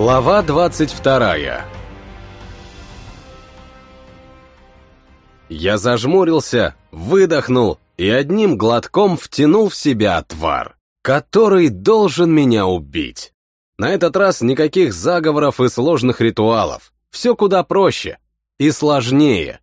Глава двадцать вторая Я зажмурился, выдохнул и одним глотком втянул в себя отвар, который должен меня убить. На этот раз никаких заговоров и сложных ритуалов. Все куда проще и сложнее.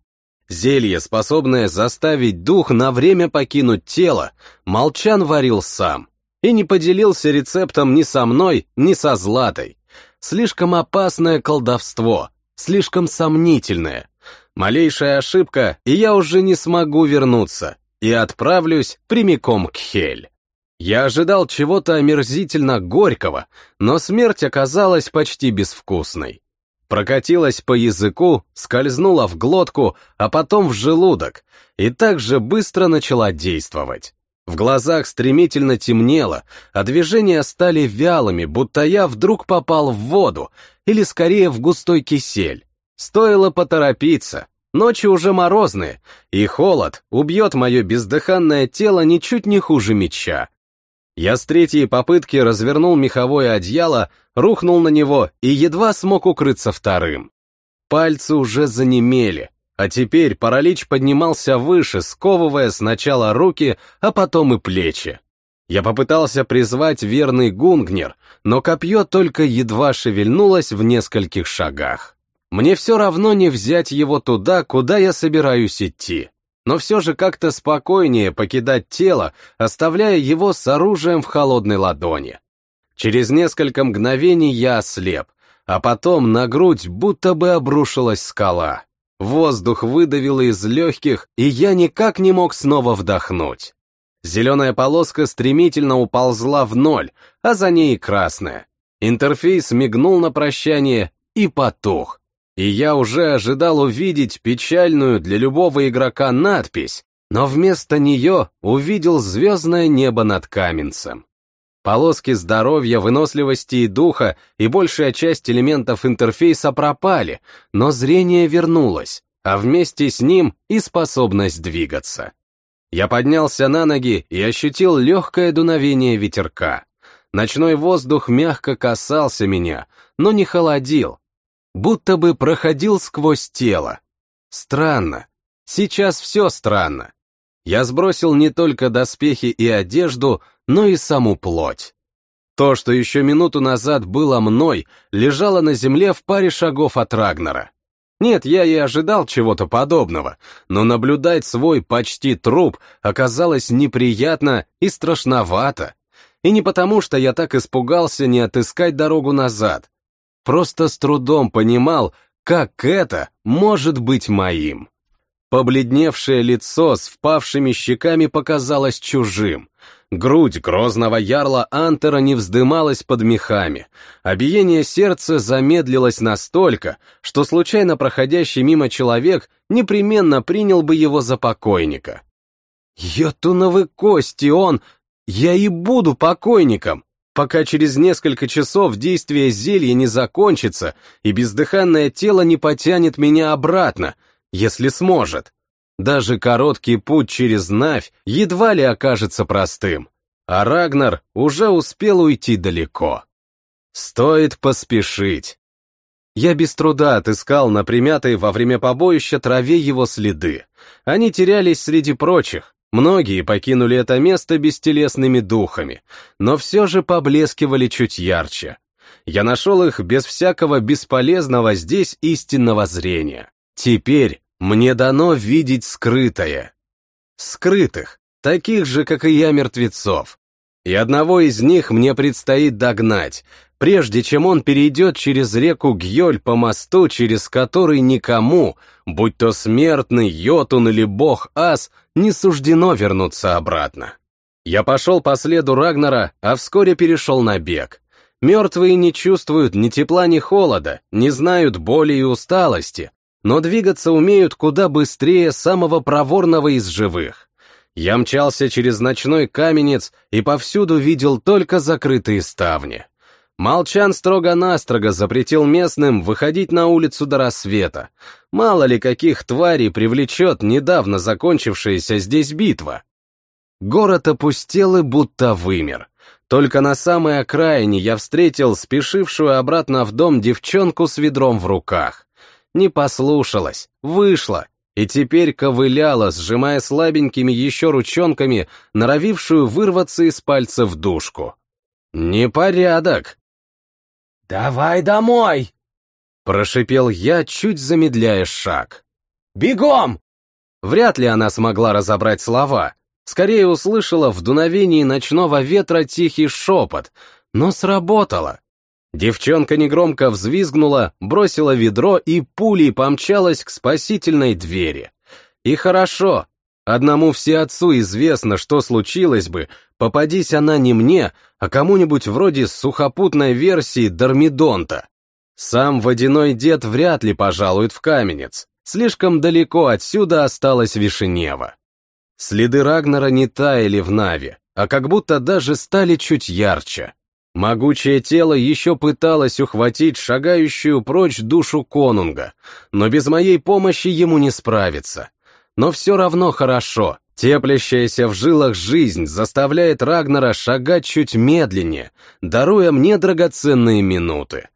Зелье, способное заставить дух на время покинуть тело, Молчан варил сам. И не поделился рецептом ни со мной, ни со Златой. Слишком опасное колдовство, слишком сомнительное. Малейшая ошибка, и я уже не смогу вернуться, и отправлюсь прямиком к Хель. Я ожидал чего-то омерзительно горького, но смерть оказалась почти безвкусной. Прокатилась по языку, скользнула в глотку, а потом в желудок, и так же быстро начала действовать. В глазах стремительно темнело, а движения стали вялыми, будто я вдруг попал в воду, или скорее в густой кисель. Стоило поторопиться, ночи уже морозные, и холод убьет мое бездыханное тело ничуть не хуже меча. Я с третьей попытки развернул меховое одеяло, рухнул на него и едва смог укрыться вторым. Пальцы уже занемели, а теперь паралич поднимался выше, сковывая сначала руки, а потом и плечи. Я попытался призвать верный гунгнер, но копье только едва шевельнулось в нескольких шагах. Мне все равно не взять его туда, куда я собираюсь идти но все же как-то спокойнее покидать тело, оставляя его с оружием в холодной ладони. Через несколько мгновений я ослеп, а потом на грудь будто бы обрушилась скала. Воздух выдавило из легких, и я никак не мог снова вдохнуть. Зеленая полоска стремительно уползла в ноль, а за ней красная. Интерфейс мигнул на прощание и потух и я уже ожидал увидеть печальную для любого игрока надпись, но вместо нее увидел звездное небо над Каменцем. Полоски здоровья, выносливости и духа и большая часть элементов интерфейса пропали, но зрение вернулось, а вместе с ним и способность двигаться. Я поднялся на ноги и ощутил легкое дуновение ветерка. Ночной воздух мягко касался меня, но не холодил, будто бы проходил сквозь тело. Странно. Сейчас все странно. Я сбросил не только доспехи и одежду, но и саму плоть. То, что еще минуту назад было мной, лежало на земле в паре шагов от Рагнера. Нет, я и ожидал чего-то подобного, но наблюдать свой почти труп оказалось неприятно и страшновато. И не потому, что я так испугался не отыскать дорогу назад, просто с трудом понимал, как это может быть моим. Побледневшее лицо с впавшими щеками показалось чужим. Грудь грозного ярла Антера не вздымалась под мехами, а биение сердца замедлилось настолько, что случайно проходящий мимо человек непременно принял бы его за покойника. «Йотуновы кости он! Я и буду покойником!» пока через несколько часов действие зелья не закончится и бездыханное тело не потянет меня обратно, если сможет. Даже короткий путь через Навь едва ли окажется простым, а Рагнар уже успел уйти далеко. Стоит поспешить. Я без труда отыскал на примятой во время побоища траве его следы. Они терялись среди прочих, Многие покинули это место бестелесными духами, но все же поблескивали чуть ярче. Я нашел их без всякого бесполезного здесь истинного зрения. Теперь мне дано видеть скрытое. Скрытых, таких же, как и я, мертвецов. И одного из них мне предстоит догнать, прежде чем он перейдет через реку Гьоль по мосту, через который никому, будь то смертный, Йотун или бог Ас, не суждено вернуться обратно. Я пошел по следу Рагнара, а вскоре перешел на бег. Мертвые не чувствуют ни тепла, ни холода, не знают боли и усталости, но двигаться умеют куда быстрее самого проворного из живых. Я мчался через ночной каменец и повсюду видел только закрытые ставни. Молчан строго-настрого запретил местным выходить на улицу до рассвета. Мало ли каких тварей привлечет недавно закончившаяся здесь битва. Город опустел и будто вымер. Только на самой окраине я встретил спешившую обратно в дом девчонку с ведром в руках. Не послушалась, вышла, и теперь ковыляла, сжимая слабенькими еще ручонками, норовившую вырваться из пальцев душку. Непорядок. «Давай домой!» — прошипел я, чуть замедляя шаг. «Бегом!» Вряд ли она смогла разобрать слова, скорее услышала в дуновении ночного ветра тихий шепот, но сработало. Девчонка негромко взвизгнула, бросила ведро и пулей помчалась к спасительной двери. И хорошо, одному все отцу известно, что случилось бы, попадись она не мне, а кому-нибудь вроде сухопутной версии Дормидонта. Сам водяной дед вряд ли пожалует в каменец, слишком далеко отсюда осталась Вишенева. Следы Рагнера не таяли в Наве, а как будто даже стали чуть ярче. Могучее тело еще пыталось ухватить шагающую прочь душу конунга, но без моей помощи ему не справиться. Но все равно хорошо, теплящаяся в жилах жизнь заставляет Рагнера шагать чуть медленнее, даруя мне драгоценные минуты.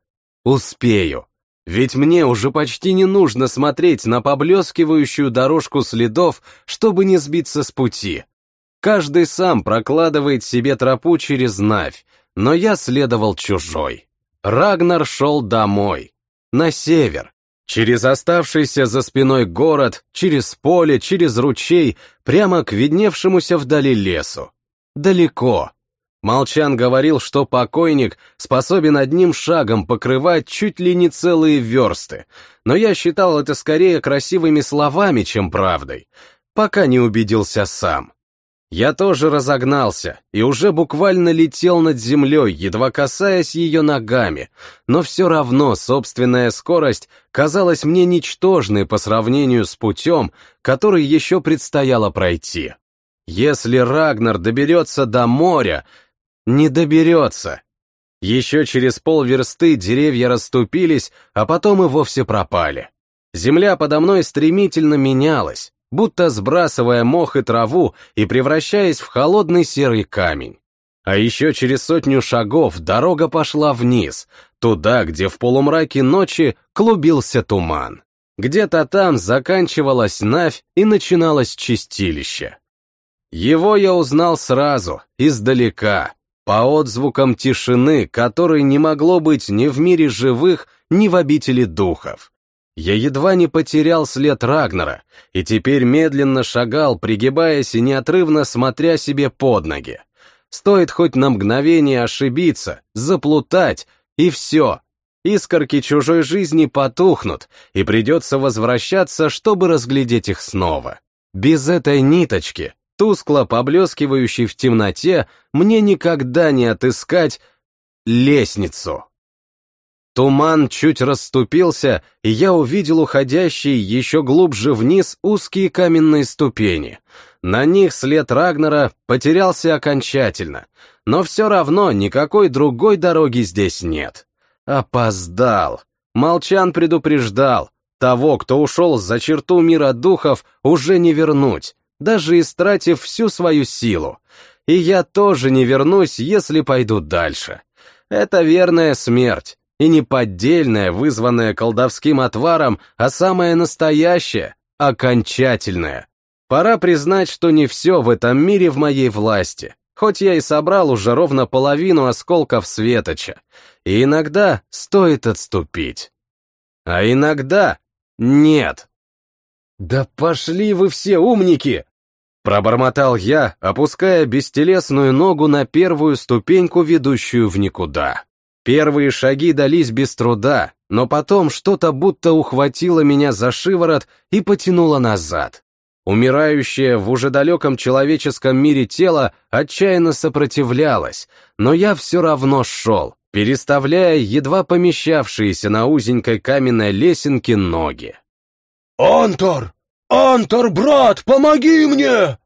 Успею. Ведь мне уже почти не нужно смотреть на поблескивающую дорожку следов, чтобы не сбиться с пути. Каждый сам прокладывает себе тропу через Навь, но я следовал чужой. Рагнар шел домой, на север, через оставшийся за спиной город, через поле, через ручей, прямо к видневшемуся вдали лесу. Далеко, Молчан говорил, что покойник способен одним шагом покрывать чуть ли не целые версты, но я считал это скорее красивыми словами, чем правдой, пока не убедился сам. Я тоже разогнался и уже буквально летел над землей, едва касаясь ее ногами, но все равно собственная скорость казалась мне ничтожной по сравнению с путем, который еще предстояло пройти. Если Рагнар доберется до моря, не доберется. Еще через полверсты деревья расступились, а потом и вовсе пропали. Земля подо мной стремительно менялась, будто сбрасывая мох и траву и превращаясь в холодный серый камень. А еще через сотню шагов дорога пошла вниз, туда, где в полумраке ночи клубился туман. Где-то там заканчивалась Навь и начиналось чистилище. Его я узнал сразу, издалека, по отзвукам тишины, которой не могло быть ни в мире живых, ни в обители духов. Я едва не потерял след Рагнера, и теперь медленно шагал, пригибаясь и неотрывно смотря себе под ноги. Стоит хоть на мгновение ошибиться, заплутать, и все. Искорки чужой жизни потухнут, и придется возвращаться, чтобы разглядеть их снова. Без этой ниточки тускло поблескивающей в темноте, мне никогда не отыскать лестницу. Туман чуть расступился, и я увидел уходящие еще глубже вниз узкие каменные ступени. На них след Рагнера потерялся окончательно, но все равно никакой другой дороги здесь нет. Опоздал. Молчан предупреждал. Того, кто ушел за черту мира духов, уже не вернуть даже истратив всю свою силу. И я тоже не вернусь, если пойду дальше. Это верная смерть, и не поддельная, вызванная колдовским отваром, а самая настоящая, окончательная. Пора признать, что не все в этом мире в моей власти, хоть я и собрал уже ровно половину осколков светоча, и иногда стоит отступить. А иногда нет. «Да пошли вы все умники!» Пробормотал я, опуская бестелесную ногу на первую ступеньку, ведущую в никуда. Первые шаги дались без труда, но потом что-то будто ухватило меня за шиворот и потянуло назад. Умирающее в уже далеком человеческом мире тело отчаянно сопротивлялось, но я все равно шел, переставляя едва помещавшиеся на узенькой каменной лесенке ноги. «Антор!» «Антор, брат, помоги мне!»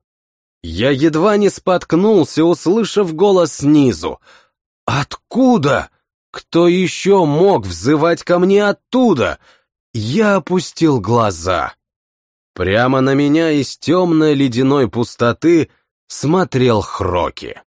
Я едва не споткнулся, услышав голос снизу. «Откуда? Кто еще мог взывать ко мне оттуда?» Я опустил глаза. Прямо на меня из темной ледяной пустоты смотрел Хроки.